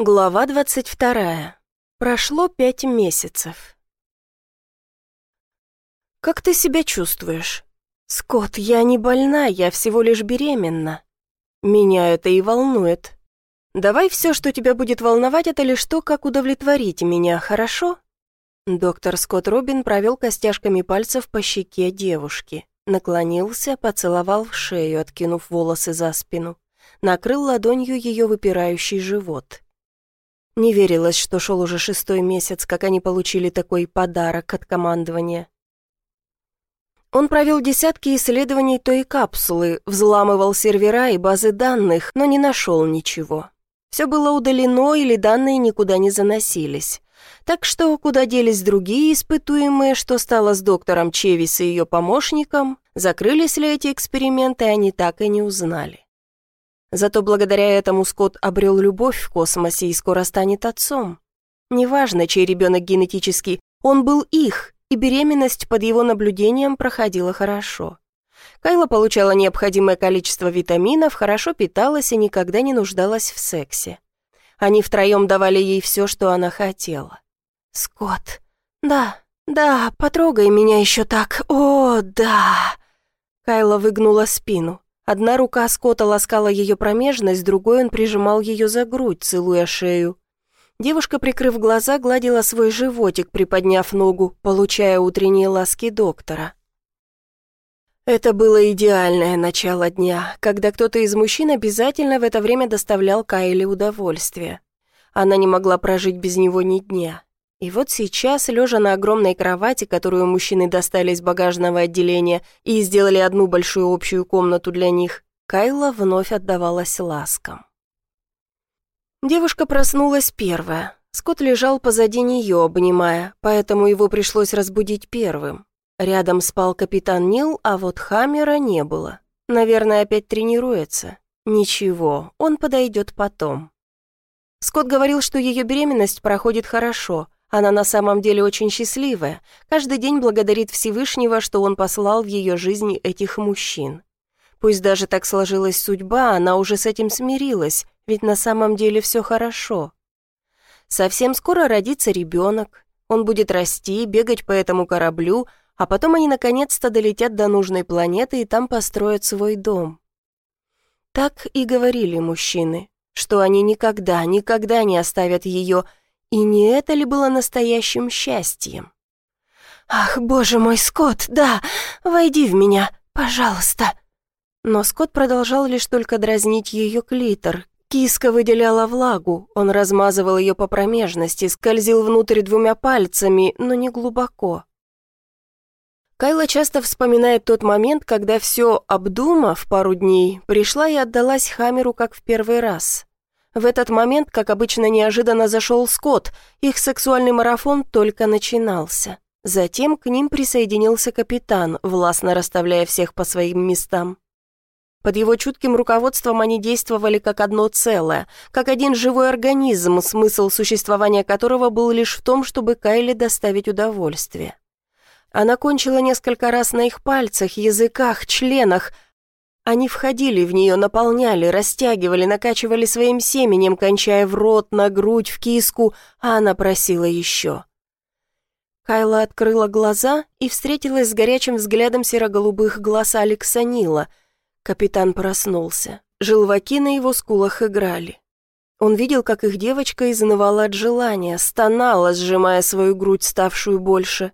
Глава 22. Прошло пять месяцев. «Как ты себя чувствуешь?» «Скотт, я не больна, я всего лишь беременна. Меня это и волнует. Давай все, что тебя будет волновать, это лишь то, как удовлетворить меня, хорошо?» Доктор Скотт Робин провел костяшками пальцев по щеке девушки, наклонился, поцеловал в шею, откинув волосы за спину, накрыл ладонью ее выпирающий живот – не верилось, что шел уже шестой месяц, как они получили такой подарок от командования. Он провел десятки исследований той капсулы, взламывал сервера и базы данных, но не нашел ничего. Все было удалено или данные никуда не заносились. Так что куда делись другие испытуемые, что стало с доктором Чевис и ее помощником, закрылись ли эти эксперименты, они так и не узнали. Зато благодаря этому Скотт обрел любовь в космосе и скоро станет отцом. Неважно, чей ребенок генетически, он был их, и беременность под его наблюдением проходила хорошо. Кайла получала необходимое количество витаминов, хорошо питалась и никогда не нуждалась в сексе. Они втроем давали ей все, что она хотела. «Скотт, да, да, потрогай меня еще так, о, да!» Кайла выгнула спину. Одна рука Скотта ласкала ее промежность, другой он прижимал ее за грудь, целуя шею. Девушка, прикрыв глаза, гладила свой животик, приподняв ногу, получая утренние ласки доктора. Это было идеальное начало дня, когда кто-то из мужчин обязательно в это время доставлял Кайле удовольствие. Она не могла прожить без него ни дня. И вот сейчас, лежа на огромной кровати, которую мужчины достали из багажного отделения и сделали одну большую общую комнату для них, Кайла вновь отдавалась ласкам. Девушка проснулась первая. Скотт лежал позади нее, обнимая, поэтому его пришлось разбудить первым. Рядом спал капитан Нил, а вот Хаммера не было. Наверное, опять тренируется. Ничего, он подойдет потом. Скотт говорил, что ее беременность проходит хорошо – она на самом деле очень счастливая, каждый день благодарит Всевышнего, что он послал в ее жизнь этих мужчин. Пусть даже так сложилась судьба, она уже с этим смирилась, ведь на самом деле все хорошо. Совсем скоро родится ребенок, он будет расти, бегать по этому кораблю, а потом они наконец-то долетят до нужной планеты и там построят свой дом. Так и говорили мужчины, что они никогда, никогда не оставят ее, и не это ли было настоящим счастьем? «Ах, боже мой, Скотт, да, войди в меня, пожалуйста!» Но Скотт продолжал лишь только дразнить ее клитор. Киска выделяла влагу, он размазывал ее по промежности, скользил внутрь двумя пальцами, но не глубоко. Кайла часто вспоминает тот момент, когда все, обдумав пару дней, пришла и отдалась Хамеру как в первый раз. В этот момент, как обычно, неожиданно зашел Скотт, их сексуальный марафон только начинался. Затем к ним присоединился капитан, властно расставляя всех по своим местам. Под его чутким руководством они действовали как одно целое, как один живой организм, смысл существования которого был лишь в том, чтобы Кайле доставить удовольствие. Она кончила несколько раз на их пальцах, языках, членах – они входили в нее, наполняли, растягивали, накачивали своим семенем, кончая в рот, на грудь, в киску, а она просила еще. Кайла открыла глаза и встретилась с горячим взглядом серо-голубых глаз Алекса Нила. Капитан проснулся. Желваки на его скулах играли. Он видел, как их девочка изнывала от желания, стонала, сжимая свою грудь, ставшую больше.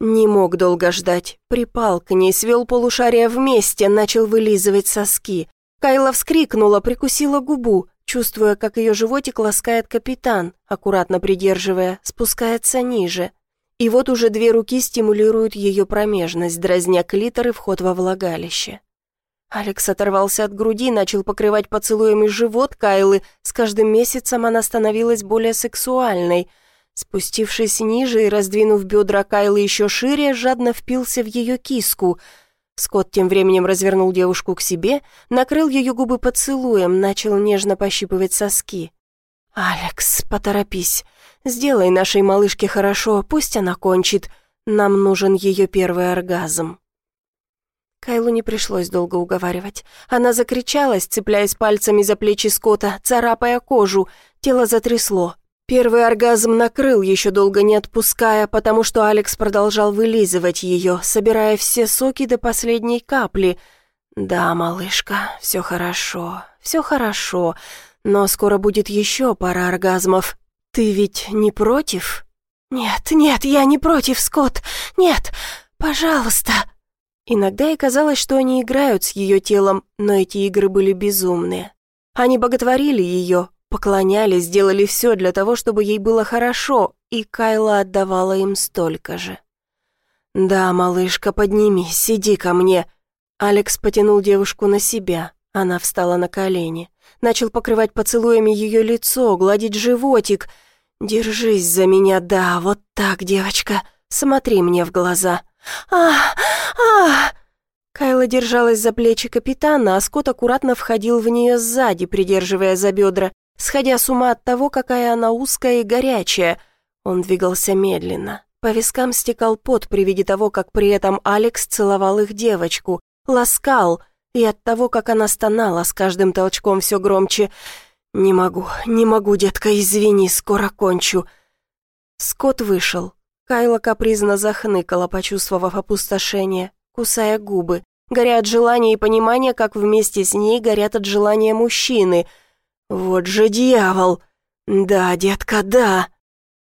Не мог долго ждать. Припал к ней, свел полушария вместе, начал вылизывать соски. Кайла вскрикнула, прикусила губу, чувствуя, как ее животик ласкает капитан, аккуратно придерживая, спускается ниже. И вот уже две руки стимулируют ее промежность, дразня клитор и вход во влагалище. Алекс оторвался от груди, начал покрывать поцелуями живот Кайлы. С каждым месяцем она становилась более сексуальной – Спустившись ниже и раздвинув бедра Кайлы еще шире, жадно впился в ее киску. Скотт тем временем развернул девушку к себе, накрыл ее губы поцелуем, начал нежно пощипывать соски. «Алекс, поторопись. Сделай нашей малышке хорошо, пусть она кончит. Нам нужен ее первый оргазм». Кайлу не пришлось долго уговаривать. Она закричалась, цепляясь пальцами за плечи Скотта, царапая кожу. Тело затрясло. Первый оргазм накрыл, еще долго не отпуская, потому что Алекс продолжал вылизывать ее, собирая все соки до последней капли. «Да, малышка, все хорошо, все хорошо, но скоро будет еще пара оргазмов. Ты ведь не против?» «Нет, нет, я не против, Скотт, нет, пожалуйста!» Иногда и казалось, что они играют с ее телом, но эти игры были безумные. Они боготворили ее, поклонялись, делали все для того, чтобы ей было хорошо, и Кайла отдавала им столько же. «Да, малышка, поднимись, сиди ко мне». Алекс потянул девушку на себя. Она встала на колени. Начал покрывать поцелуями ее лицо, гладить животик. «Держись за меня, да, вот так, девочка. Смотри мне в глаза». «Ах! Ах!» Кайла держалась за плечи капитана, а Скотт аккуратно входил в нее сзади, придерживая за бедра, сходя с ума от того, какая она узкая и горячая. Он двигался медленно. По вискам стекал пот при виде того, как при этом Алекс целовал их девочку, ласкал, и от того, как она стонала с каждым толчком все громче. «Не могу, не могу, детка, извини, скоро кончу». Скотт вышел. Кайла капризно захныкала, почувствовав опустошение, кусая губы горя от желания и понимания, как вместе с ней горят от желания мужчины. Вот же дьявол! Да, детка, да!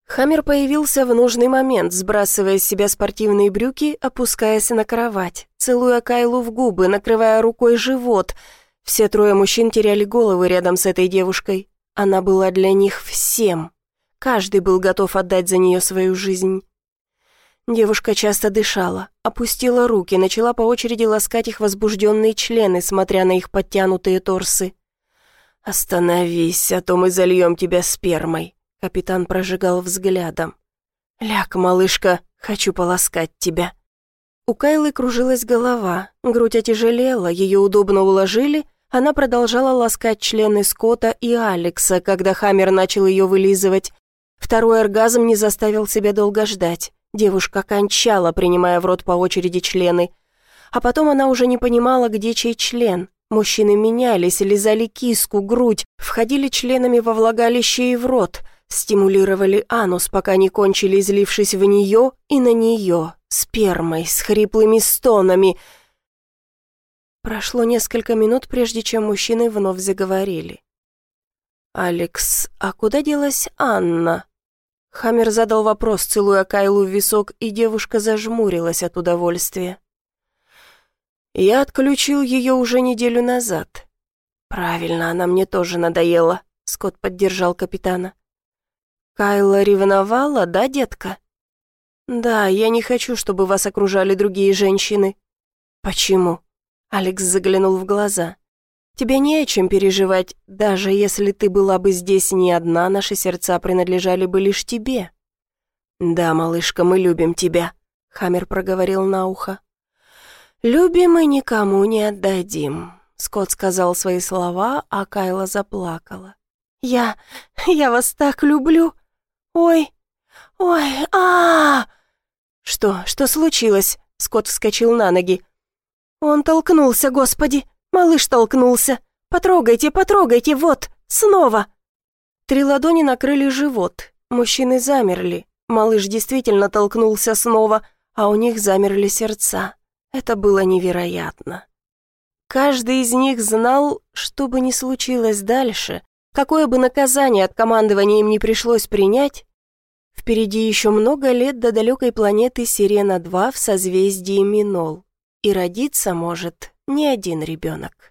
Хаммер появился в нужный момент, сбрасывая с себя спортивные брюки, опускаясь на кровать, целуя Кайлу в губы, накрывая рукой живот. Все трое мужчин теряли головы рядом с этой девушкой. Она была для них всем. Каждый был готов отдать за нее свою жизнь. Девушка часто дышала, опустила руки, начала по очереди ласкать их возбужденные члены, смотря на их подтянутые торсы. «Остановись, а то мы зальем тебя спермой», — капитан прожигал взглядом. «Ляг, малышка, хочу поласкать тебя». У Кайлы кружилась голова, грудь отяжелела, ее удобно уложили, она продолжала ласкать члены Скотта и Алекса, когда Хаммер начал ее вылизывать. Второй оргазм не заставил себя долго ждать. Девушка кончала, принимая в рот по очереди члены. А потом она уже не понимала, где чей член. Мужчины менялись, лизали киску, грудь, входили членами во влагалище и в рот, стимулировали анус, пока не кончили, излившись в нее и на нее, спермой, с хриплыми стонами. Прошло несколько минут, прежде чем мужчины вновь заговорили. «Алекс, а куда делась Анна?» Хаммер задал вопрос, целуя Кайлу в висок, и девушка зажмурилась от удовольствия. «Я отключил ее уже неделю назад». «Правильно, она мне тоже надоела», — Скотт поддержал капитана. «Кайла ревновала, да, детка?» «Да, я не хочу, чтобы вас окружали другие женщины». «Почему?» Алекс заглянул в глаза. Тебе не о чем переживать, даже если ты была бы здесь не одна, наши сердца принадлежали бы лишь тебе». «Да, малышка, мы любим тебя», — Хаммер проговорил на ухо. «Любим и никому не отдадим», — Скотт сказал свои слова, а Кайла заплакала. «Я... я вас так люблю! Ой... ой... а, -а, -а «Что? Что случилось?» — Скотт вскочил на ноги. «Он толкнулся, господи! Малыш толкнулся. Потрогайте, потрогайте, вот, снова. Три ладони накрыли живот. Мужчины замерли. Малыш действительно толкнулся снова, а у них замерли сердца. Это было невероятно. Каждый из них знал, что бы ни случилось дальше, какое бы наказание от командования им не пришлось принять, впереди еще много лет до далекой планеты Сирена-2 в созвездии Минол, и родиться может не один ребенок.